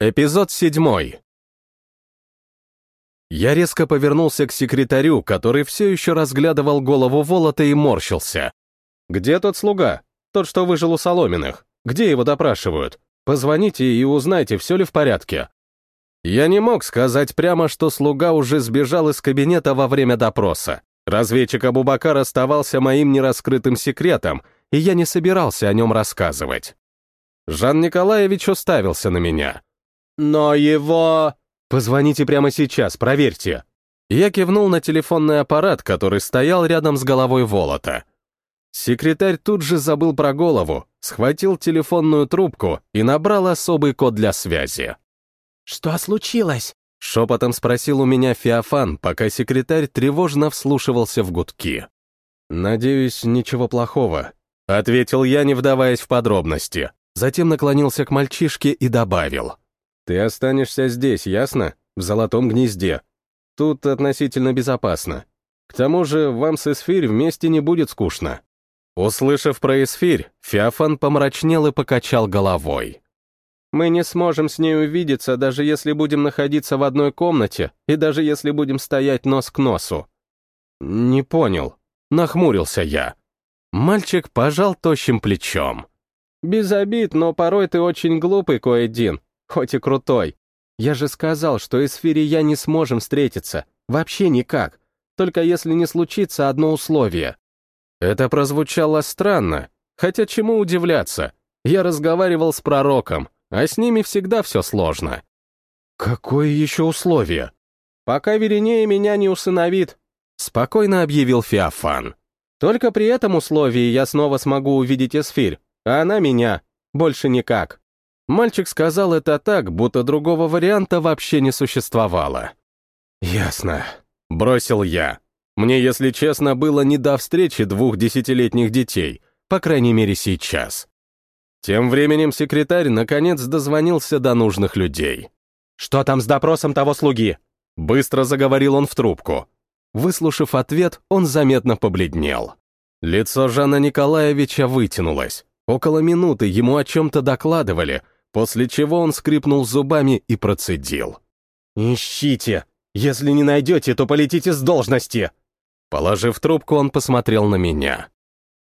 Эпизод седьмой. Я резко повернулся к секретарю, который все еще разглядывал голову Волота и морщился. «Где тот слуга? Тот, что выжил у Соломенных? Где его допрашивают? Позвоните и узнайте, все ли в порядке». Я не мог сказать прямо, что слуга уже сбежал из кабинета во время допроса. Разведчик Абубакар оставался моим нераскрытым секретом, и я не собирался о нем рассказывать. Жан Николаевич уставился на меня. Но его... Позвоните прямо сейчас, проверьте. Я кивнул на телефонный аппарат, который стоял рядом с головой Волота. Секретарь тут же забыл про голову, схватил телефонную трубку и набрал особый код для связи. «Что случилось?» — шепотом спросил у меня Феофан, пока секретарь тревожно вслушивался в гудки. «Надеюсь, ничего плохого», — ответил я, не вдаваясь в подробности. Затем наклонился к мальчишке и добавил. Ты останешься здесь, ясно? В золотом гнезде. Тут относительно безопасно. К тому же вам с Эсфирь вместе не будет скучно». Услышав про Эсфирь, Феофан помрачнел и покачал головой. «Мы не сможем с ней увидеться, даже если будем находиться в одной комнате и даже если будем стоять нос к носу». «Не понял», — нахмурился я. Мальчик пожал тощим плечом. «Без обид, но порой ты очень глупый, Коэдин хоть и крутой. Я же сказал, что и я не сможем встретиться. Вообще никак. Только если не случится одно условие. Это прозвучало странно. Хотя чему удивляться? Я разговаривал с пророком, а с ними всегда все сложно. Какое еще условие? Пока Веринея меня не усыновит, спокойно объявил Феофан. Только при этом условии я снова смогу увидеть Эсфирь, а она меня. Больше никак. Мальчик сказал это так, будто другого варианта вообще не существовало. «Ясно», — бросил я. Мне, если честно, было не до встречи двух десятилетних детей, по крайней мере сейчас. Тем временем секретарь наконец дозвонился до нужных людей. «Что там с допросом того слуги?» Быстро заговорил он в трубку. Выслушав ответ, он заметно побледнел. Лицо Жана Николаевича вытянулось. Около минуты ему о чем-то докладывали — после чего он скрипнул зубами и процедил. «Ищите! Если не найдете, то полетите с должности!» Положив трубку, он посмотрел на меня.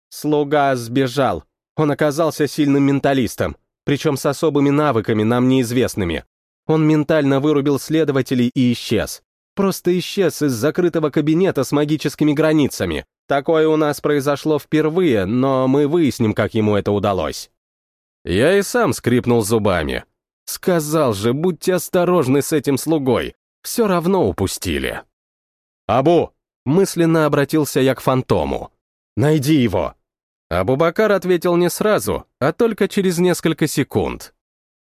«Слуга сбежал. Он оказался сильным менталистом, причем с особыми навыками, нам неизвестными. Он ментально вырубил следователей и исчез. Просто исчез из закрытого кабинета с магическими границами. Такое у нас произошло впервые, но мы выясним, как ему это удалось». Я и сам скрипнул зубами. Сказал же, будьте осторожны с этим слугой. Все равно упустили. «Абу!» — мысленно обратился я к фантому. «Найди его!» Абубакар ответил не сразу, а только через несколько секунд.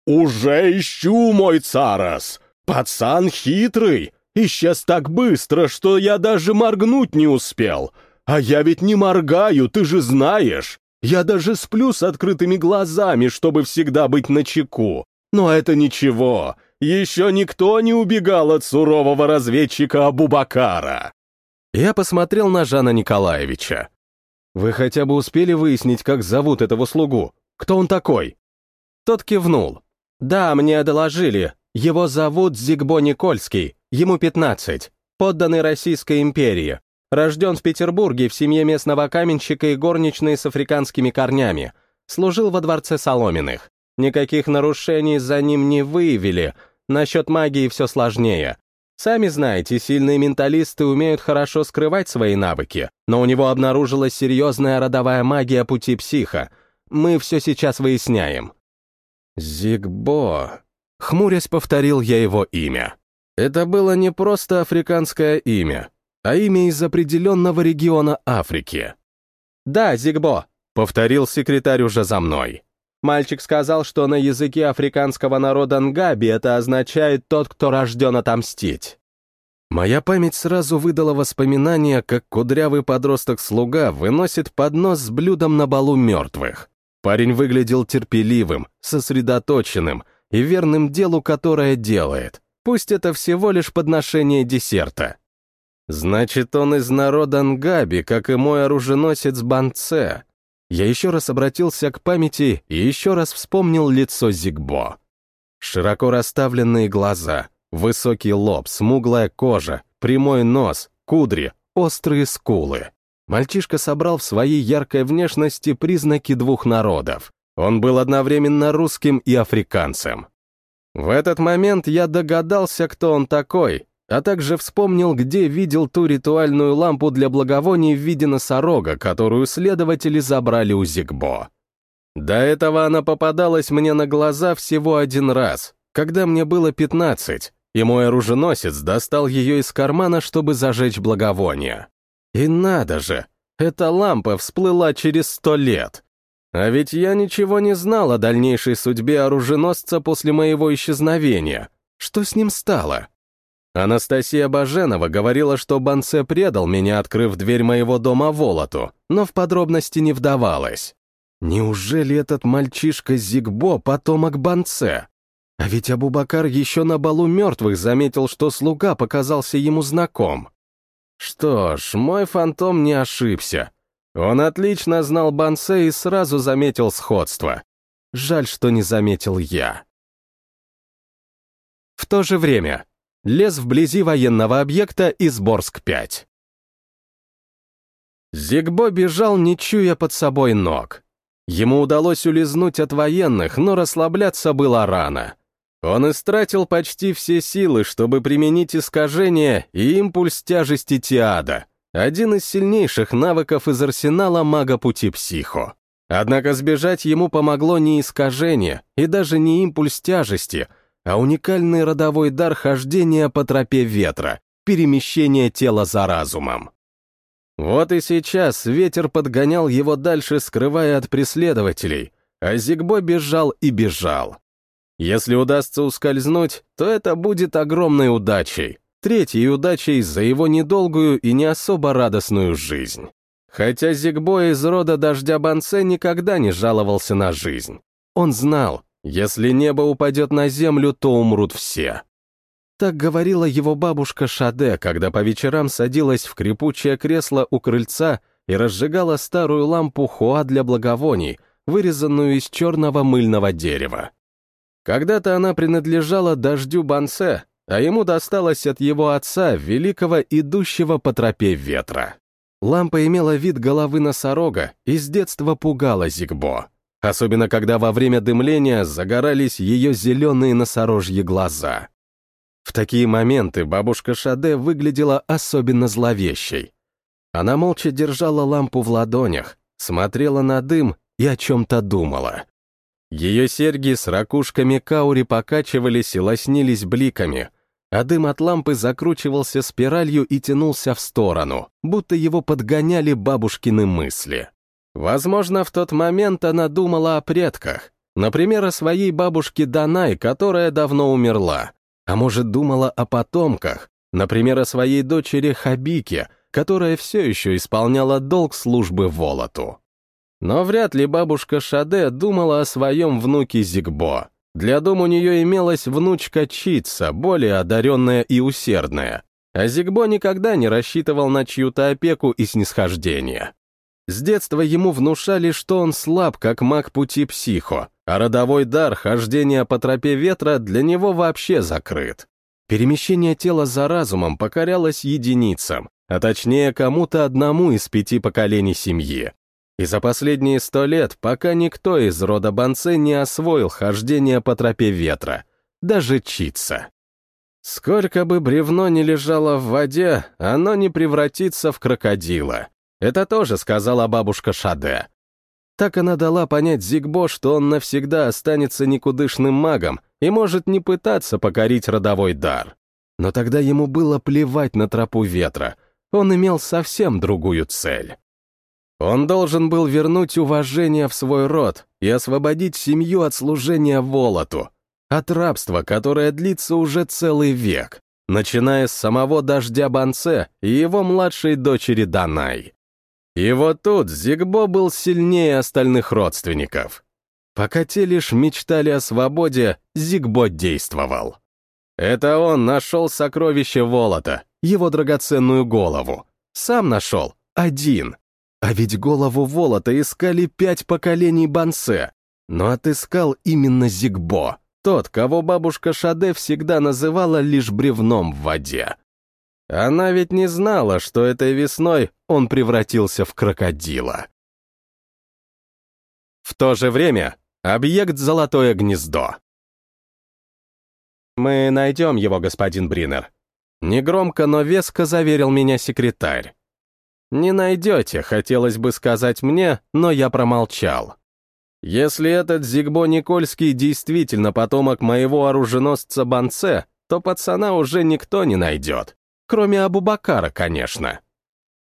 «Уже ищу, мой царас! Пацан хитрый! Исчез так быстро, что я даже моргнуть не успел! А я ведь не моргаю, ты же знаешь! Я даже сплю с открытыми глазами, чтобы всегда быть начеку. Но это ничего. Еще никто не убегал от сурового разведчика Абубакара. Я посмотрел на Жана Николаевича. Вы хотя бы успели выяснить, как зовут этого слугу? Кто он такой? Тот кивнул. Да, мне доложили. Его зовут Зигбо Никольский. Ему 15. Подданный Российской империи. Рожден в Петербурге в семье местного каменщика и горничной с африканскими корнями. Служил во дворце Соломенных. Никаких нарушений за ним не выявили. Насчет магии все сложнее. Сами знаете, сильные менталисты умеют хорошо скрывать свои навыки, но у него обнаружилась серьезная родовая магия пути психа. Мы все сейчас выясняем. Зигбо. Хмурясь, повторил я его имя. Это было не просто африканское имя а имя из определенного региона Африки. «Да, Зигбо», — повторил секретарь уже за мной. Мальчик сказал, что на языке африканского народа Нгаби это означает «тот, кто рожден отомстить». Моя память сразу выдала воспоминания, как кудрявый подросток-слуга выносит поднос с блюдом на балу мертвых. Парень выглядел терпеливым, сосредоточенным и верным делу, которое делает. Пусть это всего лишь подношение десерта. Значит, он из народа Нгаби, как и мой оруженосец Банце. Я еще раз обратился к памяти и еще раз вспомнил лицо Зигбо. Широко расставленные глаза, высокий лоб, смуглая кожа, прямой нос, кудри, острые скулы. Мальчишка собрал в своей яркой внешности признаки двух народов. Он был одновременно русским и африканцем. В этот момент я догадался, кто он такой, а также вспомнил, где видел ту ритуальную лампу для благовоний в виде носорога, которую следователи забрали у Зигбо. До этого она попадалась мне на глаза всего один раз, когда мне было 15, и мой оруженосец достал ее из кармана, чтобы зажечь благовоние. И надо же, эта лампа всплыла через сто лет. А ведь я ничего не знал о дальнейшей судьбе оруженосца после моего исчезновения. Что с ним стало? Анастасия Баженова говорила, что Банце предал меня, открыв дверь моего дома Волоту, но в подробности не вдавалась. Неужели этот мальчишка Зигбо — потомок Банце? А ведь Абубакар еще на балу мертвых заметил, что слуга показался ему знаком. Что ж, мой фантом не ошибся. Он отлично знал Бансе и сразу заметил сходство. Жаль, что не заметил я. В то же время. Лес вблизи военного объекта Изборск-5. Зигбо бежал, не чуя под собой ног. Ему удалось улизнуть от военных, но расслабляться было рано. Он истратил почти все силы, чтобы применить искажение и импульс тяжести Тиада, один из сильнейших навыков из арсенала мага пути психо. Однако сбежать ему помогло не искажение и даже не импульс тяжести, а уникальный родовой дар хождения по тропе ветра, перемещение тела за разумом. Вот и сейчас ветер подгонял его дальше, скрывая от преследователей, а Зигбо бежал и бежал. Если удастся ускользнуть, то это будет огромной удачей, третьей удачей за его недолгую и не особо радостную жизнь. Хотя Зигбо из рода Дождя Банце никогда не жаловался на жизнь. Он знал, если небо упадет на землю, то умрут все. Так говорила его бабушка Шаде, когда по вечерам садилась в крепучее кресло у крыльца и разжигала старую лампу хуа для благовоний, вырезанную из черного мыльного дерева. Когда-то она принадлежала дождю Бансе, а ему досталось от его отца, великого идущего по тропе ветра. Лампа имела вид головы носорога и с детства пугала Зигбо, особенно когда во время дымления загорались ее зеленые носорожьи глаза. В такие моменты бабушка Шаде выглядела особенно зловещей. Она молча держала лампу в ладонях, смотрела на дым и о чем-то думала. Ее серьги с ракушками каури покачивались и лоснились бликами, а дым от лампы закручивался спиралью и тянулся в сторону, будто его подгоняли бабушкины мысли. Возможно, в тот момент она думала о предках, например, о своей бабушке Данай, которая давно умерла, а может, думала о потомках, например, о своей дочери Хабике, которая все еще исполняла долг службы Волоту. Но вряд ли бабушка Шаде думала о своем внуке Зигбо. Для дома у нее имелась внучка Чица, более одаренная и усердная. А Зигбо никогда не рассчитывал на чью-то опеку и снисхождение. С детства ему внушали, что он слаб, как маг пути психо, а родовой дар хождения по тропе ветра для него вообще закрыт. Перемещение тела за разумом покорялось единицам, а точнее кому-то одному из пяти поколений семьи. И за последние сто лет пока никто из рода Банце не освоил хождение по тропе ветра, даже читься. Сколько бы бревно ни лежало в воде, оно не превратится в крокодила. Это тоже сказала бабушка Шаде. Так она дала понять Зигбо, что он навсегда останется никудышным магом и может не пытаться покорить родовой дар. Но тогда ему было плевать на тропу ветра, он имел совсем другую цель. Он должен был вернуть уважение в свой род и освободить семью от служения Волоту, от рабства, которое длится уже целый век, начиная с самого дождя Банце и его младшей дочери Данай. И вот тут Зигбо был сильнее остальных родственников. Пока те лишь мечтали о свободе, Зигбо действовал. Это он нашел сокровище Волота, его драгоценную голову. Сам нашел, один. А ведь голову Волота искали пять поколений Бансе, но отыскал именно Зигбо, тот, кого бабушка Шаде всегда называла лишь бревном в воде. Она ведь не знала, что этой весной он превратился в крокодила. В то же время объект «Золотое гнездо». «Мы найдем его, господин Бринер», — негромко, но веско заверил меня секретарь. «Не найдете, хотелось бы сказать мне, но я промолчал. Если этот Зигбо Никольский действительно потомок моего оруженосца Банце, то пацана уже никто не найдет. Кроме Абубакара, конечно.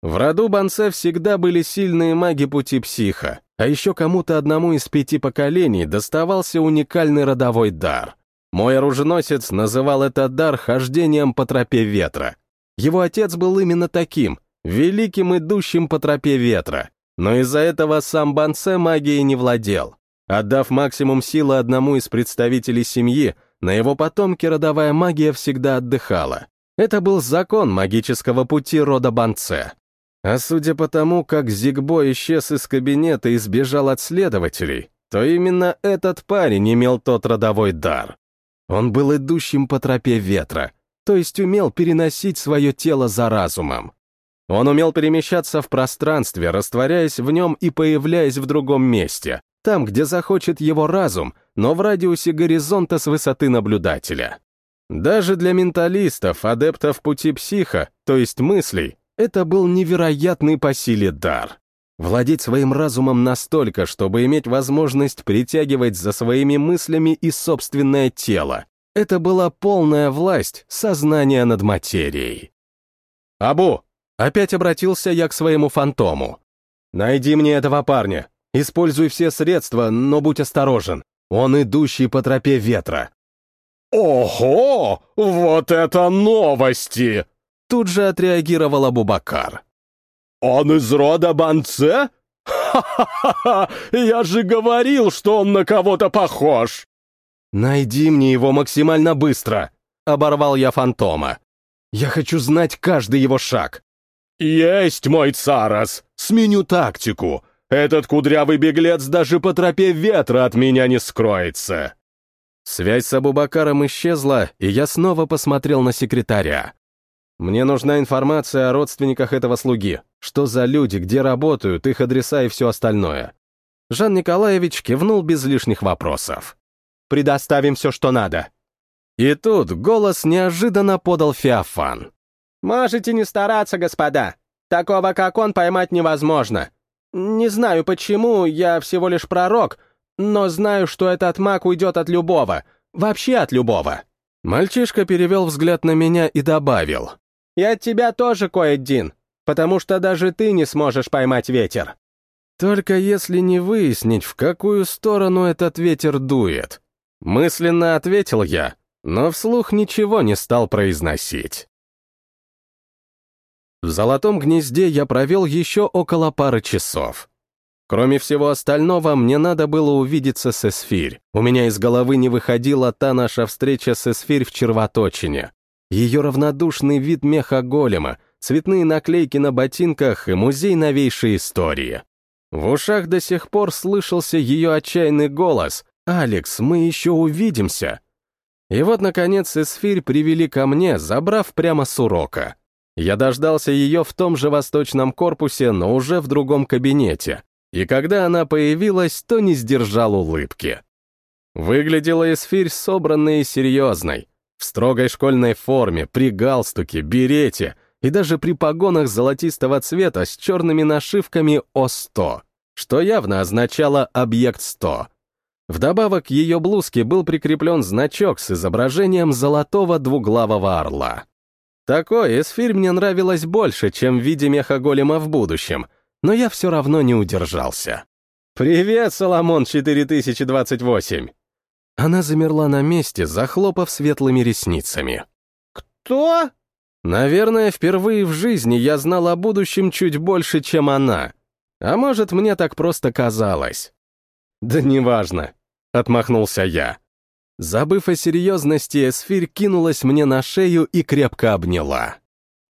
В роду Банце всегда были сильные маги пути психа, а еще кому-то одному из пяти поколений доставался уникальный родовой дар. Мой оруженосец называл этот дар хождением по тропе ветра. Его отец был именно таким, великим идущим по тропе ветра, но из-за этого сам Банце магией не владел. Отдав максимум силы одному из представителей семьи, на его потомке родовая магия всегда отдыхала. Это был закон магического пути рода Банце. А судя по тому, как Зигбо исчез из кабинета и сбежал от следователей, то именно этот парень имел тот родовой дар. Он был идущим по тропе ветра, то есть умел переносить свое тело за разумом. Он умел перемещаться в пространстве, растворяясь в нем и появляясь в другом месте, там, где захочет его разум, но в радиусе горизонта с высоты наблюдателя. Даже для менталистов, адептов пути психа, то есть мыслей, это был невероятный по силе дар. Владеть своим разумом настолько, чтобы иметь возможность притягивать за своими мыслями и собственное тело. Это была полная власть сознания над материей. «Абу!» Опять обратился я к своему фантому. «Найди мне этого парня. Используй все средства, но будь осторожен. Он идущий по тропе ветра». «Ого! Вот это новости!» Тут же отреагировал Абубакар. «Он из рода Банце? Ха-ха-ха! Я же говорил, что он на кого-то похож!» «Найди мне его максимально быстро!» — оборвал я фантома. «Я хочу знать каждый его шаг. «Есть, мой царас! Сменю тактику! Этот кудрявый беглец даже по тропе ветра от меня не скроется!» Связь с Абубакаром исчезла, и я снова посмотрел на секретаря. «Мне нужна информация о родственниках этого слуги. Что за люди, где работают, их адреса и все остальное». Жан Николаевич кивнул без лишних вопросов. «Предоставим все, что надо». И тут голос неожиданно подал Феофан. «Можете не стараться, господа. Такого, как он, поймать невозможно. Не знаю почему, я всего лишь пророк, но знаю, что этот маг уйдет от любого. Вообще от любого». Мальчишка перевел взгляд на меня и добавил. «И от тебя тоже, Коэддин, потому что даже ты не сможешь поймать ветер». Только если не выяснить, в какую сторону этот ветер дует. Мысленно ответил я, но вслух ничего не стал произносить. В золотом гнезде я провел еще около пары часов. Кроме всего остального, мне надо было увидеться с Эсфирь. У меня из головы не выходила та наша встреча с Эсфирь в червоточине. Ее равнодушный вид меха голема, цветные наклейки на ботинках и музей новейшей истории. В ушах до сих пор слышался ее отчаянный голос «Алекс, мы еще увидимся!» И вот, наконец, Эсфирь привели ко мне, забрав прямо с урока. Я дождался ее в том же восточном корпусе, но уже в другом кабинете. И когда она появилась, то не сдержал улыбки. Выглядела Эсфирь собранной и серьезной, в строгой школьной форме, при галстуке, берете и даже при погонах золотистого цвета с черными нашивками О-100, что явно означало «Объект 100». Вдобавок к ее блузке был прикреплен значок с изображением золотого двуглавого орла. Такой эсфирь мне нравилось больше, чем в виде меха-голема в будущем, но я все равно не удержался. «Привет, Соломон 4028!» Она замерла на месте, захлопав светлыми ресницами. «Кто?» Наверное, впервые в жизни я знал о будущем чуть больше, чем она. А может, мне так просто казалось. «Да неважно», — отмахнулся я. Забыв о серьезности, Эсфирь кинулась мне на шею и крепко обняла.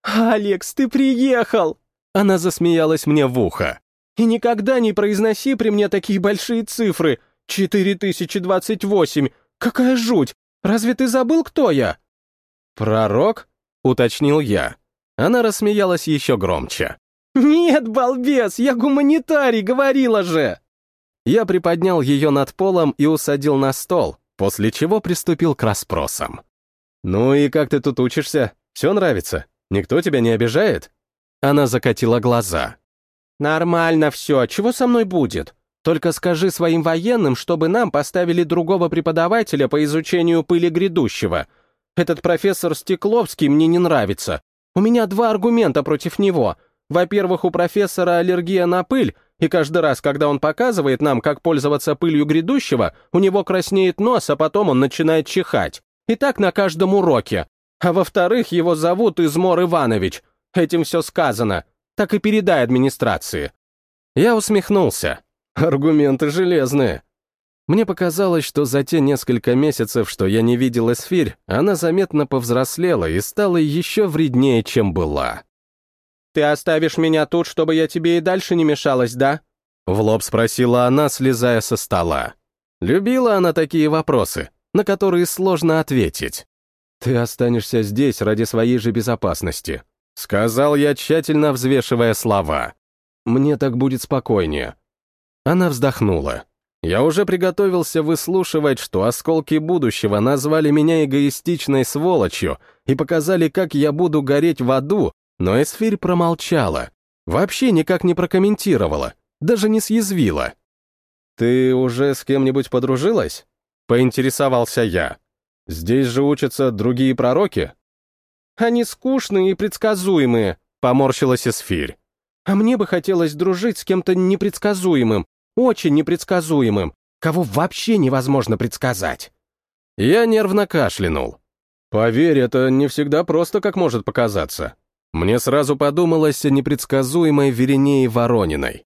«Алекс, ты приехал!» Она засмеялась мне в ухо. «И никогда не произноси при мне такие большие цифры. 4028. Какая жуть! Разве ты забыл, кто я?» «Пророк?» — уточнил я. Она рассмеялась еще громче. «Нет, балбес, я гуманитарий, говорила же!» Я приподнял ее над полом и усадил на стол, после чего приступил к расспросам. «Ну и как ты тут учишься? Все нравится? Никто тебя не обижает?» Она закатила глаза. «Нормально все, чего со мной будет? Только скажи своим военным, чтобы нам поставили другого преподавателя по изучению пыли грядущего. Этот профессор Стекловский мне не нравится. У меня два аргумента против него. Во-первых, у профессора аллергия на пыль, и каждый раз, когда он показывает нам, как пользоваться пылью грядущего, у него краснеет нос, а потом он начинает чихать. И так на каждом уроке. А во-вторых, его зовут Измор Иванович. Этим все сказано. Так и передай администрации». Я усмехнулся. Аргументы железные. Мне показалось, что за те несколько месяцев, что я не видел Эсфирь, она заметно повзрослела и стала еще вреднее, чем была. «Ты оставишь меня тут, чтобы я тебе и дальше не мешалась, да?» В лоб спросила она, слезая со стола. Любила она такие вопросы, на которые сложно ответить. «Ты останешься здесь ради своей же безопасности», — сказал я, тщательно взвешивая слова. «Мне так будет спокойнее». Она вздохнула. Я уже приготовился выслушивать, что осколки будущего назвали меня эгоистичной сволочью и показали, как я буду гореть в аду, но Эсфирь промолчала. Вообще никак не прокомментировала, даже не съязвила. «Ты уже с кем-нибудь подружилась?» — поинтересовался я. Здесь же учатся другие пророки?» «Они скучные и предсказуемые», — поморщилась Эсфирь. «А мне бы хотелось дружить с кем-то непредсказуемым, очень непредсказуемым, кого вообще невозможно предсказать». Я нервно кашлянул. «Поверь, это не всегда просто, как может показаться. Мне сразу подумалось о непредсказуемой Веренее Ворониной.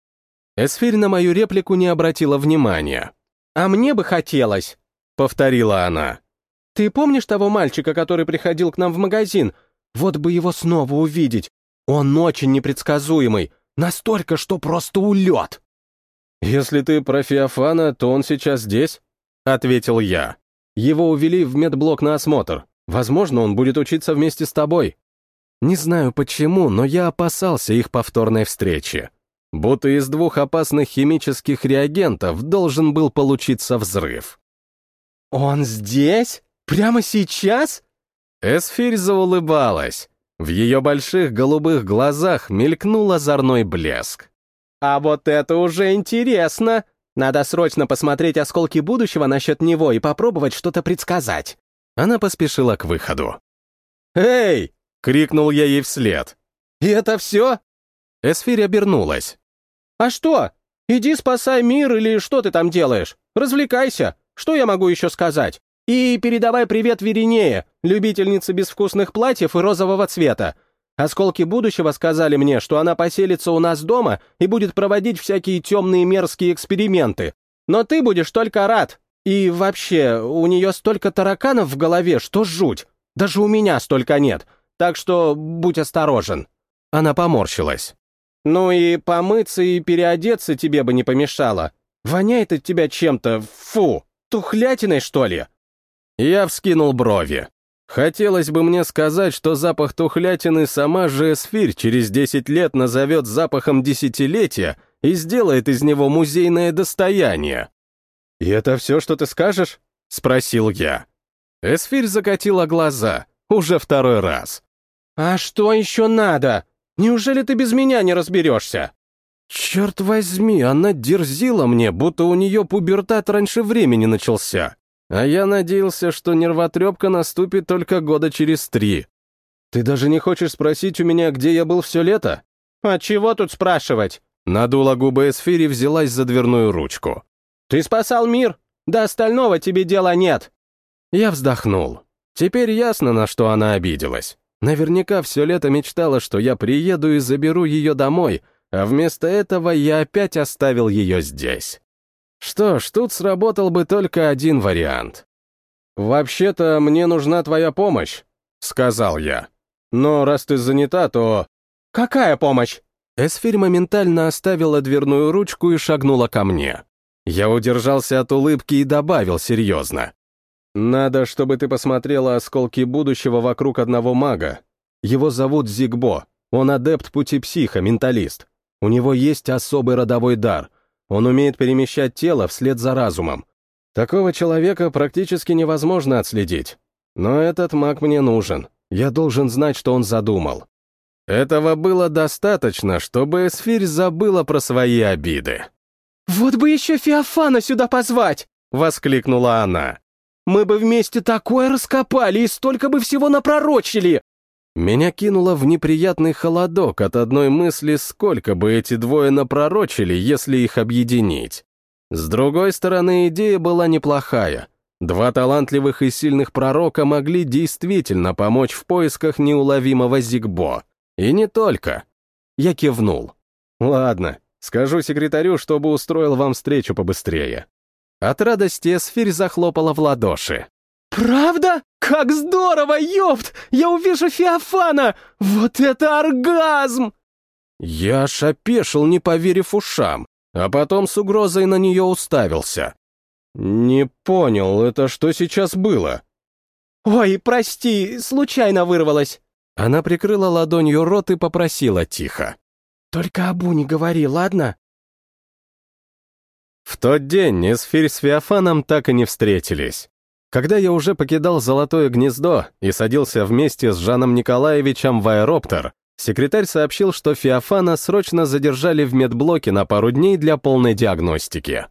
Эсфирь на мою реплику не обратила внимания. «А мне бы хотелось», — повторила она. Ты помнишь того мальчика, который приходил к нам в магазин? Вот бы его снова увидеть. Он очень непредсказуемый, настолько, что просто улет. «Если ты про Феофана, то он сейчас здесь», — ответил я. «Его увели в медблок на осмотр. Возможно, он будет учиться вместе с тобой». Не знаю почему, но я опасался их повторной встречи. Будто из двух опасных химических реагентов должен был получиться взрыв. «Он здесь?» Прямо сейчас?» Эсфирь заулыбалась. В ее больших голубых глазах мелькнул озорной блеск. «А вот это уже интересно! Надо срочно посмотреть осколки будущего насчет него и попробовать что-то предсказать». Она поспешила к выходу. «Эй!» — крикнул я ей вслед. «И это все?» Эсфирь обернулась. «А что? Иди спасай мир или что ты там делаешь? Развлекайся. Что я могу еще сказать? И передавай привет Веринее, любительнице безвкусных платьев и розового цвета. Осколки будущего сказали мне, что она поселится у нас дома и будет проводить всякие темные мерзкие эксперименты. Но ты будешь только рад. И вообще, у нее столько тараканов в голове, что жуть. Даже у меня столько нет. Так что будь осторожен». Она поморщилась. «Ну и помыться и переодеться тебе бы не помешало. Воняет от тебя чем-то, фу, тухлятиной, что ли?» Я вскинул брови. Хотелось бы мне сказать, что запах тухлятины сама же эсфирь через 10 лет назовет запахом десятилетия и сделает из него музейное достояние. «И это все, что ты скажешь?» — спросил я. Эсфирь закатила глаза, уже второй раз. «А что еще надо? Неужели ты без меня не разберешься?» Черт возьми, она дерзила мне, будто у нее пубертат раньше времени начался. А я надеялся, что нервотрепка наступит только года через три. Ты даже не хочешь спросить у меня, где я был все лето? А чего тут спрашивать? Надула губы Эсфири и взялась за дверную ручку. Ты спасал мир, до остального тебе дела нет. Я вздохнул. Теперь ясно, на что она обиделась. Наверняка все лето мечтала, что я приеду и заберу ее домой, а вместо этого я опять оставил ее здесь. Что ж, тут сработал бы только один вариант. «Вообще-то мне нужна твоя помощь», — сказал я. «Но раз ты занята, то...» «Какая помощь?» Эсфирь моментально оставила дверную ручку и шагнула ко мне. Я удержался от улыбки и добавил серьезно. Надо, чтобы ты посмотрела осколки будущего вокруг одного мага. Его зовут Зигбо. Он адепт пути психа, менталист. У него есть особый родовой дар. Он умеет перемещать тело вслед за разумом. Такого человека практически невозможно отследить. Но этот маг мне нужен. Я должен знать, что он задумал. Этого было достаточно, чтобы Эсфирь забыла про свои обиды. «Вот бы еще Феофана сюда позвать!» — воскликнула она. «Мы бы вместе такое раскопали и столько бы всего напророчили!» Меня кинуло в неприятный холодок от одной мысли, сколько бы эти двое напророчили, если их объединить. С другой стороны, идея была неплохая. Два талантливых и сильных пророка могли действительно помочь в поисках неуловимого Зигбо. И не только. Я кивнул. Ладно, скажу секретарю, чтобы устроил вам встречу побыстрее. От радости Эсфирь захлопала в ладоши. «Правда? Как здорово, ёпт! Я увижу Феофана! Вот это оргазм!» Я аж опешил, не поверив ушам, а потом с угрозой на нее уставился. «Не понял, это что сейчас было?» «Ой, прости, случайно вырвалась». Она прикрыла ладонью рот и попросила тихо. «Только Абу не говори, ладно?» В тот день Эсфирь с Феофаном так и не встретились. Когда я уже покидал Золотое гнездо и садился вместе с Жаном Николаевичем в аэроптер, секретарь сообщил, что Феофана срочно задержали в медблоке на пару дней для полной диагностики.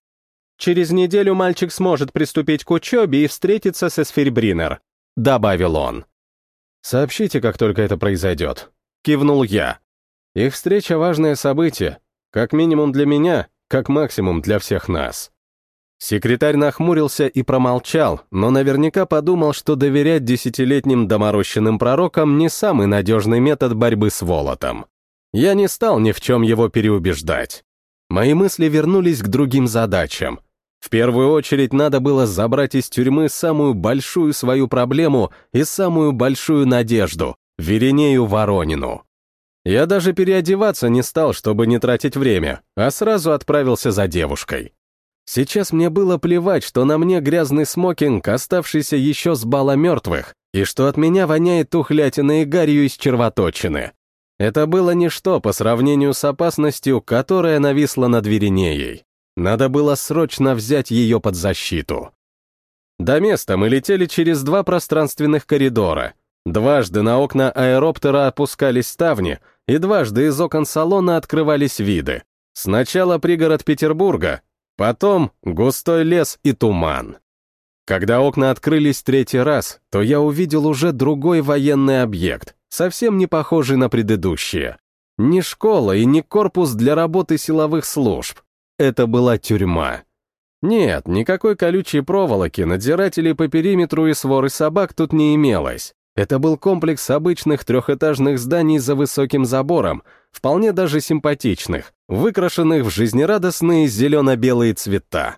«Через неделю мальчик сможет приступить к учебе и встретиться с Эсфирь добавил он. «Сообщите, как только это произойдет», — кивнул я. «Их встреча — важное событие, как минимум для меня, как максимум для всех нас». Секретарь нахмурился и промолчал, но наверняка подумал, что доверять десятилетним доморощенным пророкам не самый надежный метод борьбы с Волотом. Я не стал ни в чем его переубеждать. Мои мысли вернулись к другим задачам. В первую очередь надо было забрать из тюрьмы самую большую свою проблему и самую большую надежду — Веренею Воронину. Я даже переодеваться не стал, чтобы не тратить время, а сразу отправился за девушкой. Сейчас мне было плевать, что на мне грязный смокинг, оставшийся еще с бала мертвых, и что от меня воняет тухлятиной и гарью из червоточины. Это было ничто по сравнению с опасностью, которая нависла над Веринеей. Надо было срочно взять ее под защиту. До места мы летели через два пространственных коридора. Дважды на окна аэроптера опускались ставни, и дважды из окон салона открывались виды. Сначала пригород Петербурга, Потом густой лес и туман. Когда окна открылись третий раз, то я увидел уже другой военный объект, совсем не похожий на предыдущие. Не школа и не корпус для работы силовых служб. Это была тюрьма. Нет, никакой колючей проволоки, надзирателей по периметру и своры собак тут не имелось. Это был комплекс обычных трехэтажных зданий за высоким забором, вполне даже симпатичных, выкрашенных в жизнерадостные зелено-белые цвета.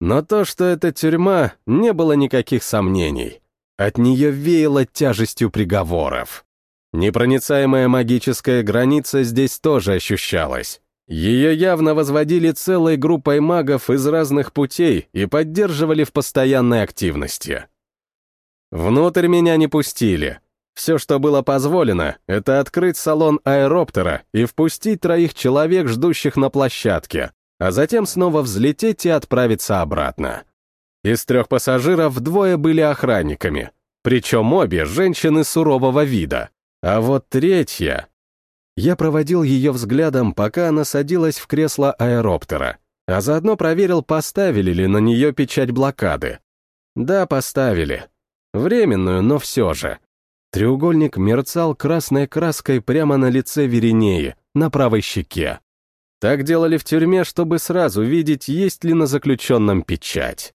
Но то, что это тюрьма, не было никаких сомнений. От нее веяло тяжестью приговоров. Непроницаемая магическая граница здесь тоже ощущалась. Ее явно возводили целой группой магов из разных путей и поддерживали в постоянной активности. Внутрь меня не пустили. Все, что было позволено, это открыть салон аэроптера и впустить троих человек, ждущих на площадке, а затем снова взлететь и отправиться обратно. Из трех пассажиров двое были охранниками, причем обе женщины сурового вида. А вот третья... Я проводил ее взглядом, пока она садилась в кресло аэроптера, а заодно проверил, поставили ли на нее печать блокады. Да, поставили. Временную, но все же. Треугольник мерцал красной краской прямо на лице Веринеи, на правой щеке. Так делали в тюрьме, чтобы сразу видеть, есть ли на заключенном печать.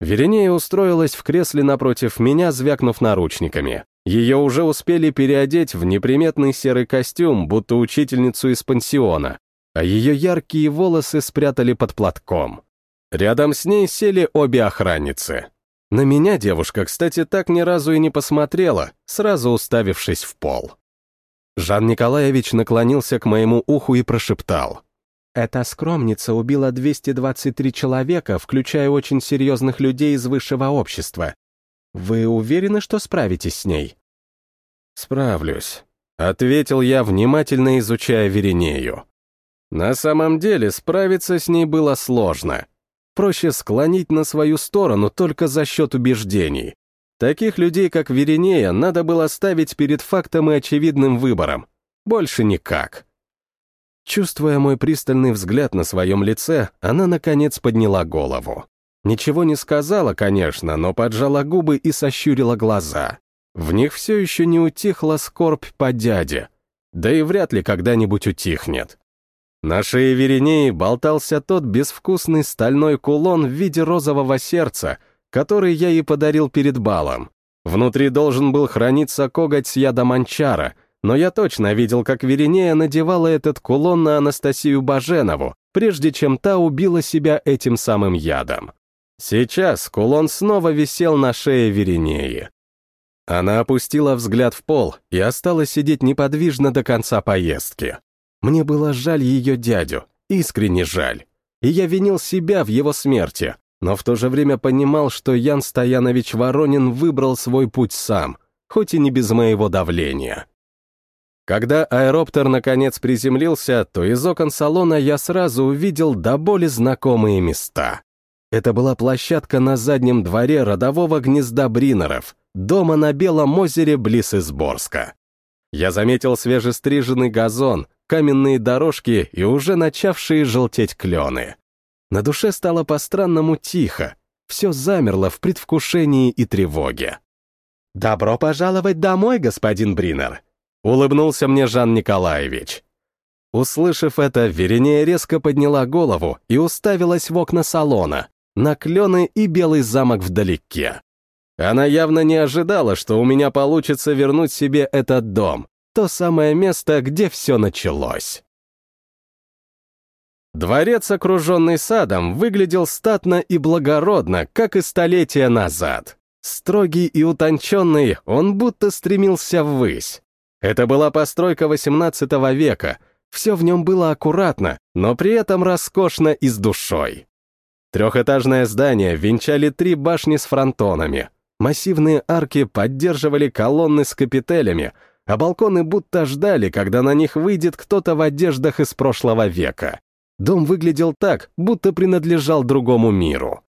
Веринея устроилась в кресле напротив меня, звякнув наручниками. Ее уже успели переодеть в неприметный серый костюм, будто учительницу из пансиона, а ее яркие волосы спрятали под платком. Рядом с ней сели обе охранницы. На меня девушка, кстати, так ни разу и не посмотрела, сразу уставившись в пол. Жан Николаевич наклонился к моему уху и прошептал. «Эта скромница убила 223 человека, включая очень серьезных людей из высшего общества. Вы уверены, что справитесь с ней?» «Справлюсь», — ответил я, внимательно изучая Веринею. На самом деле справиться с ней было сложно. Проще склонить на свою сторону только за счет убеждений. Таких людей, как Веринея, надо было ставить перед фактом и очевидным выбором. Больше никак. Чувствуя мой пристальный взгляд на своем лице, она, наконец, подняла голову. Ничего не сказала, конечно, но поджала губы и сощурила глаза. В них все еще не утихла скорбь по дяде. Да и вряд ли когда-нибудь утихнет. На шее Веренеи болтался тот безвкусный стальной кулон в виде розового сердца, который я ей подарил перед балом. Внутри должен был храниться коготь с ядом анчара, но я точно видел, как Веренея надевала этот кулон на Анастасию Баженову, прежде чем та убила себя этим самым ядом. Сейчас кулон снова висел на шее Веренеи. Она опустила взгляд в пол и осталась сидеть неподвижно до конца поездки. Мне было жаль ее дядю, искренне жаль. И я винил себя в его смерти, но в то же время понимал, что Ян Стоянович Воронин выбрал свой путь сам, хоть и не без моего давления. Когда аэроптер наконец приземлился, то из окон салона я сразу увидел до боли знакомые места. Это была площадка на заднем дворе родового гнезда Бринеров, дома на Белом озере близ Изборска. Я заметил свежестриженный газон, каменные дорожки и уже начавшие желтеть клены. На душе стало по-странному тихо, все замерло в предвкушении и тревоге. «Добро пожаловать домой, господин Бринер!» — улыбнулся мне Жан Николаевич. Услышав это, Веренея резко подняла голову и уставилась в окна салона, на клены и белый замок вдалеке. Она явно не ожидала, что у меня получится вернуть себе этот дом, то самое место, где все началось. Дворец, окруженный садом, выглядел статно и благородно, как и столетия назад. Строгий и утонченный, он будто стремился ввысь. Это была постройка XVIII века, все в нем было аккуратно, но при этом роскошно и с душой. Трехэтажное здание венчали три башни с фронтонами. Массивные арки поддерживали колонны с капителями, а балконы будто ждали, когда на них выйдет кто-то в одеждах из прошлого века. Дом выглядел так, будто принадлежал другому миру.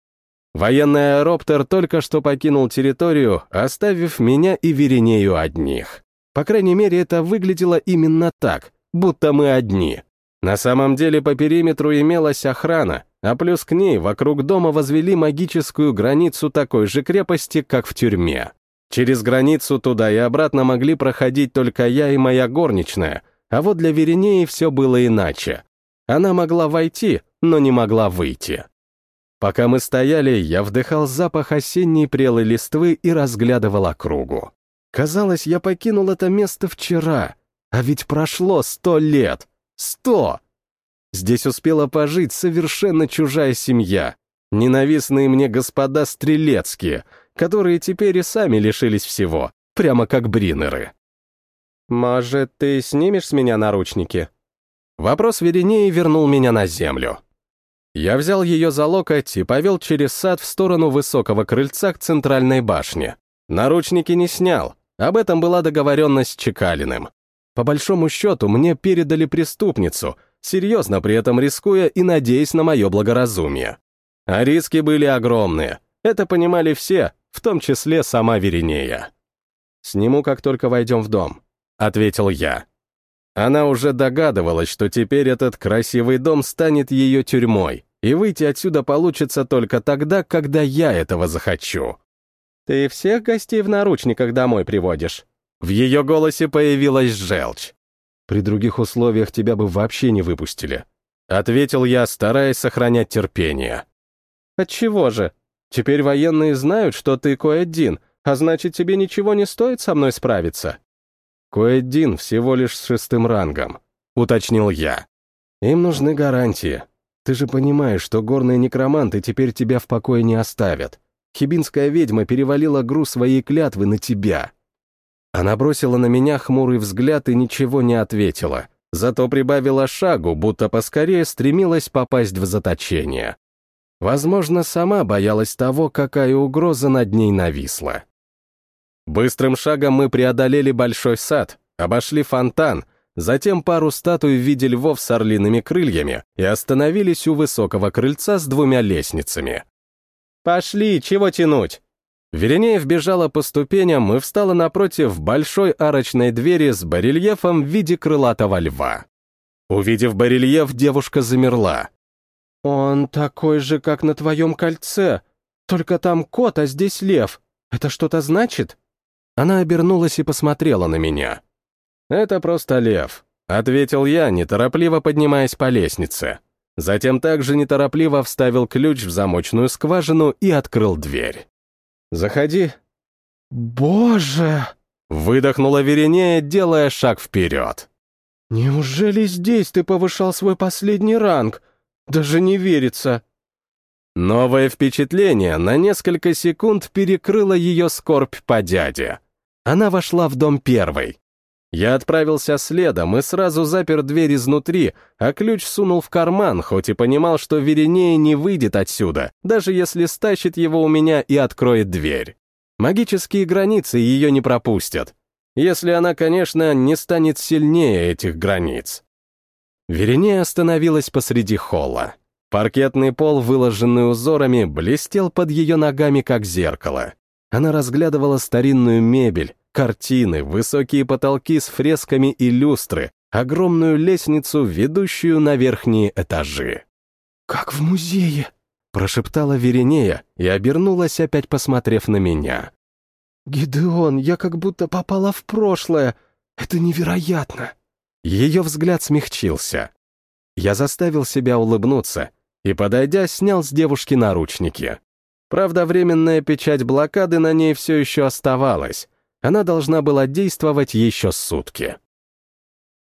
Военный аэроптер только что покинул территорию, оставив меня и Веренею одних. По крайней мере, это выглядело именно так, будто мы одни. На самом деле по периметру имелась охрана, а плюс к ней вокруг дома возвели магическую границу такой же крепости, как в тюрьме. Через границу туда и обратно могли проходить только я и моя горничная, а вот для Веренеи все было иначе. Она могла войти, но не могла выйти. Пока мы стояли, я вдыхал запах осенней прелой листвы и разглядывал округу. Казалось, я покинул это место вчера, а ведь прошло сто лет. Сто! Здесь успела пожить совершенно чужая семья, ненавистные мне господа Стрелецкие — которые теперь и сами лишились всего, прямо как бринеры. «Может, ты снимешь с меня наручники?» Вопрос Веренеи вернул меня на землю. Я взял ее за локоть и повел через сад в сторону высокого крыльца к центральной башне. Наручники не снял, об этом была договоренность с Чекалиным. По большому счету, мне передали преступницу, серьезно при этом рискуя и надеясь на мое благоразумие. А риски были огромные. Это понимали все, в том числе сама Веринея. «Сниму, как только войдем в дом», — ответил я. Она уже догадывалась, что теперь этот красивый дом станет ее тюрьмой, и выйти отсюда получится только тогда, когда я этого захочу. «Ты всех гостей в наручниках домой приводишь?» В ее голосе появилась желчь. «При других условиях тебя бы вообще не выпустили», — ответил я, стараясь сохранять терпение. «Отчего же? Теперь военные знают, что ты Коэддин, а значит, тебе ничего не стоит со мной справиться». «Коэддин всего лишь с шестым рангом», — уточнил я. «Им нужны гарантии. Ты же понимаешь, что горные некроманты теперь тебя в покое не оставят. Хибинская ведьма перевалила груз своей клятвы на тебя». Она бросила на меня хмурый взгляд и ничего не ответила, зато прибавила шагу, будто поскорее стремилась попасть в заточение. Возможно, сама боялась того, какая угроза над ней нависла. Быстрым шагом мы преодолели большой сад, обошли фонтан, затем пару статуй в виде львов с орлиными крыльями и остановились у высокого крыльца с двумя лестницами. «Пошли, чего тянуть?» Веренеев бежала по ступеням и встала напротив большой арочной двери с барельефом в виде крылатого льва. Увидев барельеф, девушка замерла. «Он такой же, как на твоем кольце. Только там кот, а здесь лев. Это что-то значит?» Она обернулась и посмотрела на меня. «Это просто лев», — ответил я, неторопливо поднимаясь по лестнице. Затем также неторопливо вставил ключ в замочную скважину и открыл дверь. «Заходи». «Боже!» — выдохнула Веренея, делая шаг вперед. «Неужели здесь ты повышал свой последний ранг? Даже не верится». Новое впечатление на несколько секунд перекрыло ее скорбь по дяде. Она вошла в дом первой. Я отправился следом и сразу запер дверь изнутри, а ключ сунул в карман, хоть и понимал, что Веринея не выйдет отсюда, даже если стащит его у меня и откроет дверь. Магические границы ее не пропустят. Если она, конечно, не станет сильнее этих границ. Веринея остановилась посреди холла. Паркетный пол, выложенный узорами, блестел под ее ногами, как зеркало. Она разглядывала старинную мебель, картины, высокие потолки с фресками и люстры, огромную лестницу, ведущую на верхние этажи. «Как в музее», — прошептала Веринея и обернулась, опять посмотрев на меня. «Гидеон, я как будто попала в прошлое. Это невероятно!» Ее взгляд смягчился. Я заставил себя улыбнуться и, подойдя, снял с девушки наручники. Правда, временная печать блокады на ней все еще оставалась. Она должна была действовать еще сутки.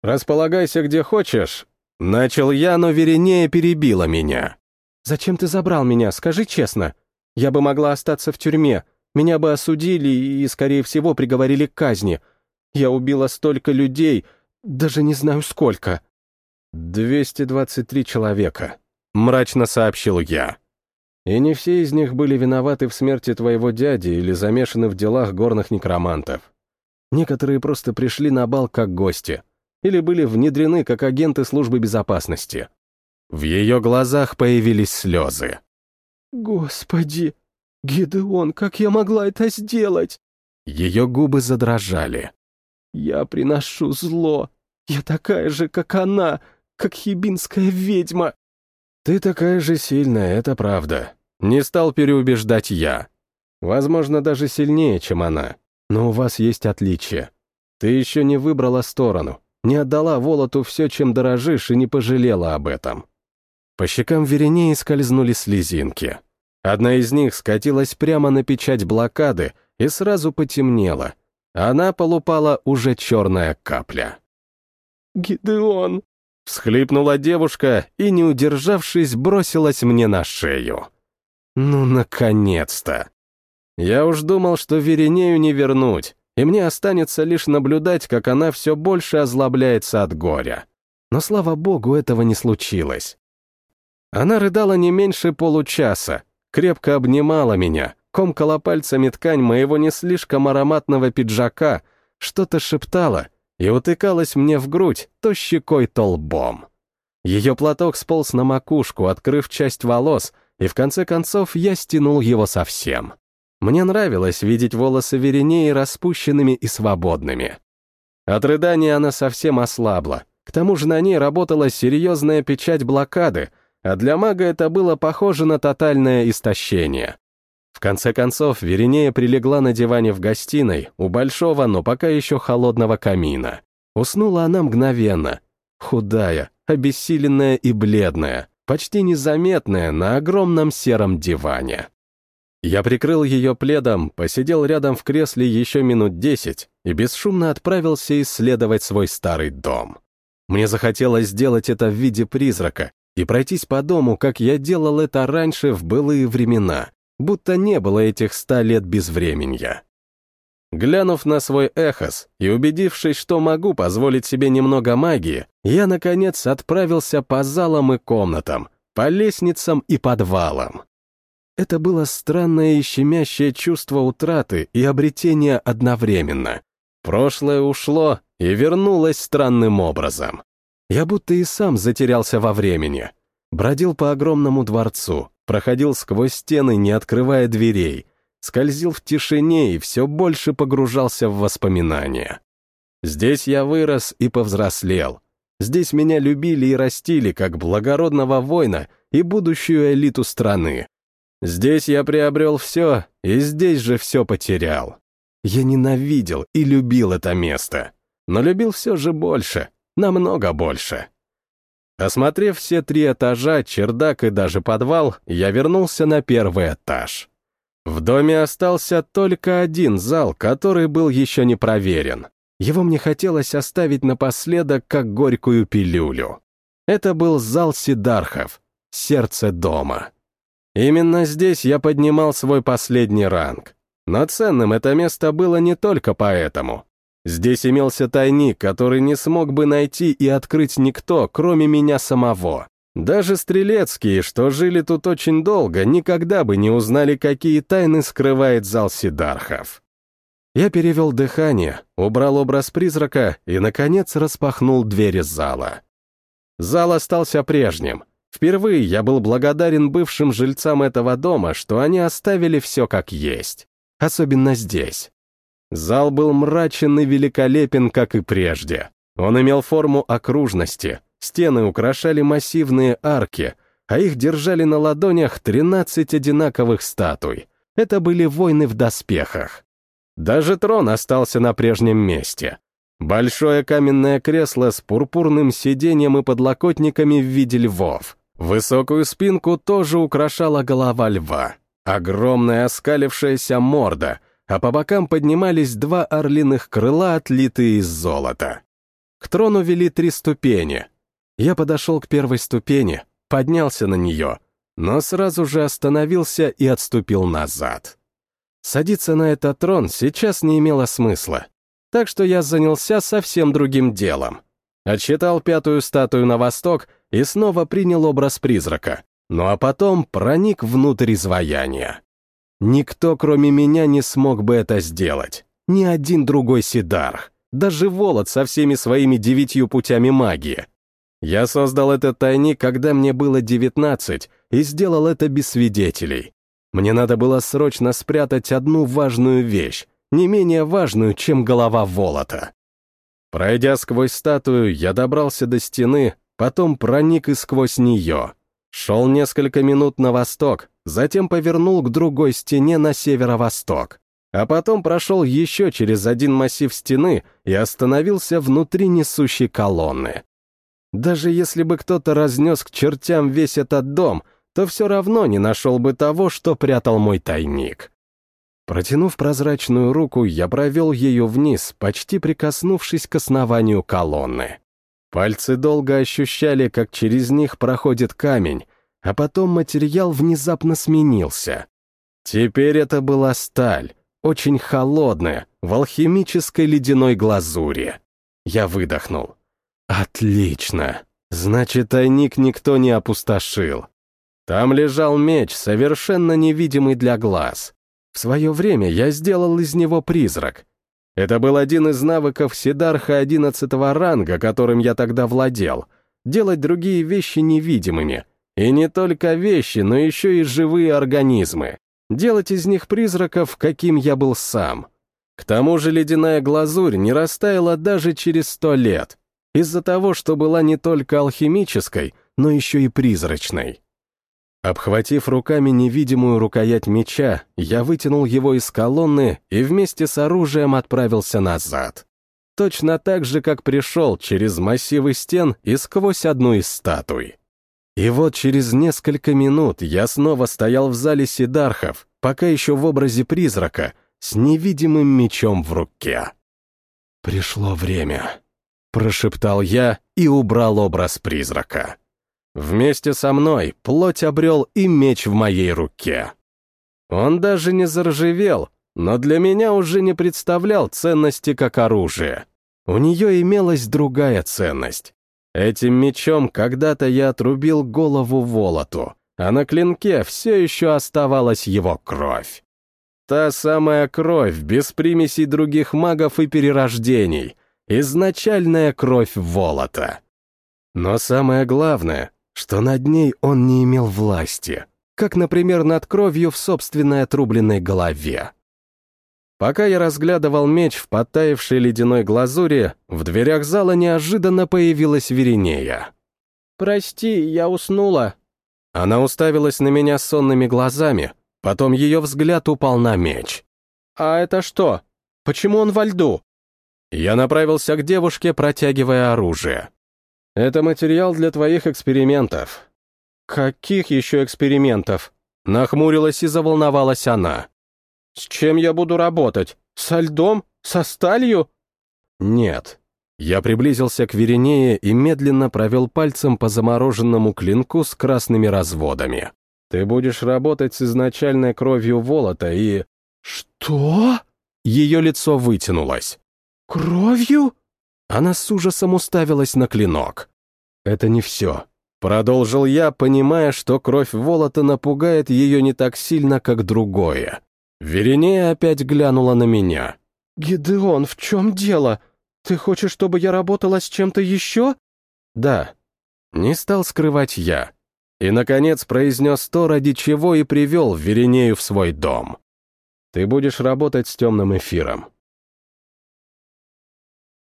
«Располагайся где хочешь», — начал я, но Веренея перебила меня. «Зачем ты забрал меня, скажи честно? Я бы могла остаться в тюрьме, меня бы осудили и, скорее всего, приговорили к казни. Я убила столько людей, даже не знаю сколько». «223 человека», — мрачно сообщил я. «И не все из них были виноваты в смерти твоего дяди или замешаны в делах горных некромантов. Некоторые просто пришли на бал как гости или были внедрены как агенты службы безопасности». В ее глазах появились слезы. «Господи, Гидеон, как я могла это сделать?» Ее губы задрожали. «Я приношу зло. Я такая же, как она, как хибинская ведьма. Ты такая же сильная, это правда. Не стал переубеждать я. Возможно, даже сильнее, чем она. Но у вас есть отличие. Ты еще не выбрала сторону, не отдала Волоту все, чем дорожишь, и не пожалела об этом. По щекам Веренеи скользнули слезинки. Одна из них скатилась прямо на печать блокады и сразу потемнела. Она полупала уже черная капля. «Гидеон!» — всхлипнула девушка и, не удержавшись, бросилась мне на шею. «Ну, наконец-то!» Я уж думал, что Веренею не вернуть, и мне останется лишь наблюдать, как она все больше озлобляется от горя. Но, слава богу, этого не случилось. Она рыдала не меньше получаса, крепко обнимала меня, комкала пальцами ткань моего не слишком ароматного пиджака, что-то шептала и утыкалась мне в грудь то щекой, то лбом. Ее платок сполз на макушку, открыв часть волос, и в конце концов я стянул его совсем. Мне нравилось видеть волосы Веренеи распущенными и свободными. От рыдания она совсем ослабла. К тому же на ней работала серьезная печать блокады, а для мага это было похоже на тотальное истощение. В конце концов, Веринея прилегла на диване в гостиной у большого, но пока еще холодного камина. Уснула она мгновенно. Худая, обессиленная и бледная, почти незаметная на огромном сером диване. Я прикрыл ее пледом, посидел рядом в кресле еще минут десять и бесшумно отправился исследовать свой старый дом. Мне захотелось сделать это в виде призрака и пройтись по дому, как я делал это раньше в былые времена, будто не было этих ста лет безвременья. Глянув на свой эхос и убедившись, что могу позволить себе немного магии, я, наконец, отправился по залам и комнатам, по лестницам и подвалам. Это было странное и щемящее чувство утраты и обретения одновременно. Прошлое ушло и вернулось странным образом. Я будто и сам затерялся во времени. Бродил по огромному дворцу, проходил сквозь стены, не открывая дверей, скользил в тишине и все больше погружался в воспоминания. Здесь я вырос и повзрослел. Здесь меня любили и растили как благородного воина и будущую элиту страны. Здесь я приобрел все, и здесь же все потерял. Я ненавидел и любил это место, но любил все же больше, намного больше. Осмотрев все три этажа, чердак и даже подвал, я вернулся на первый этаж. В доме остался только один зал, который был еще не проверен. Его мне хотелось оставить напоследок, как горькую пилюлю. Это был зал Сидархов, сердце дома. Именно здесь я поднимал свой последний ранг. Но ценным это место было не только поэтому. Здесь имелся тайник, который не смог бы найти и открыть никто, кроме меня самого. Даже стрелецкие, что жили тут очень долго, никогда бы не узнали, какие тайны скрывает зал Сидархов. Я перевел дыхание, убрал образ призрака и, наконец, распахнул двери зала. Зал остался прежним. Впервые я был благодарен бывшим жильцам этого дома, что они оставили все как есть. Особенно здесь. Зал был мрачен и великолепен, как и прежде. Он имел форму окружности, стены украшали массивные арки, а их держали на ладонях 13 одинаковых статуй. Это были воины в доспехах. Даже трон остался на прежнем месте. Большое каменное кресло с пурпурным сиденьем и подлокотниками в виде львов. Высокую спинку тоже украшала голова льва. Огромная оскалившаяся морда, а по бокам поднимались два орлиных крыла, отлитые из золота. К трону вели три ступени. Я подошел к первой ступени, поднялся на нее, но сразу же остановился и отступил назад. Садиться на этот трон сейчас не имело смысла, так что я занялся совсем другим делом. Отсчитал пятую статую на восток и снова принял образ призрака, ну а потом проник внутрь изваяния. Никто, кроме меня, не смог бы это сделать. Ни один другой Сидарх. Даже Волод со всеми своими девятью путями магии. Я создал этот тайник, когда мне было девятнадцать, и сделал это без свидетелей. Мне надо было срочно спрятать одну важную вещь, не менее важную, чем голова Волота. Пройдя сквозь статую, я добрался до стены, потом проник и сквозь нее. Шел несколько минут на восток, затем повернул к другой стене на северо-восток, а потом прошел еще через один массив стены и остановился внутри несущей колонны. Даже если бы кто-то разнес к чертям весь этот дом, то все равно не нашел бы того, что прятал мой тайник. Протянув прозрачную руку, я провел ее вниз, почти прикоснувшись к основанию колонны. Пальцы долго ощущали, как через них проходит камень, а потом материал внезапно сменился. Теперь это была сталь, очень холодная, в алхимической ледяной глазури. Я выдохнул. Отлично. Значит, тайник никто не опустошил. Там лежал меч, совершенно невидимый для глаз. В свое время я сделал из него призрак. Это был один из навыков Сидарха одиннадцатого ранга, которым я тогда владел. Делать другие вещи невидимыми. И не только вещи, но еще и живые организмы. Делать из них призраков, каким я был сам. К тому же ледяная глазурь не растаяла даже через сто лет. Из-за того, что была не только алхимической, но еще и призрачной. Обхватив руками невидимую рукоять меча, я вытянул его из колонны и вместе с оружием отправился назад. Точно так же, как пришел через массивы стен и сквозь одну из статуй. И вот через несколько минут я снова стоял в зале Сидархов, пока еще в образе призрака, с невидимым мечом в руке. «Пришло время», — прошептал я и убрал образ призрака. Вместе со мной плоть обрел и меч в моей руке. Он даже не заржавел, но для меня уже не представлял ценности как оружие. У нее имелась другая ценность. Этим мечом когда-то я отрубил голову Волоту, а на клинке все еще оставалась его кровь. Та самая кровь, без примесей других магов и перерождений, изначальная кровь Волота. Но самое главное, что над ней он не имел власти, как, например, над кровью в собственной отрубленной голове. Пока я разглядывал меч в подтаявшей ледяной глазури, в дверях зала неожиданно появилась Веринея. «Прости, я уснула». Она уставилась на меня сонными глазами, потом ее взгляд упал на меч. «А это что? Почему он во льду?» Я направился к девушке, протягивая оружие. «Это материал для твоих экспериментов». «Каких еще экспериментов?» Нахмурилась и заволновалась она. «С чем я буду работать? Со льдом? Со сталью?» «Нет». Я приблизился к Веринее и медленно провел пальцем по замороженному клинку с красными разводами. «Ты будешь работать с изначальной кровью Волота и...» «Что?» Ее лицо вытянулось. «Кровью?» Она с ужасом уставилась на клинок. «Это не все», — продолжил я, понимая, что кровь Волота напугает ее не так сильно, как другое. Веринея опять глянула на меня. «Гидеон, в чем дело? Ты хочешь, чтобы я работала с чем-то еще?» «Да». Не стал скрывать я. И, наконец, произнес то, ради чего и привел Веринею в свой дом. «Ты будешь работать с темным эфиром.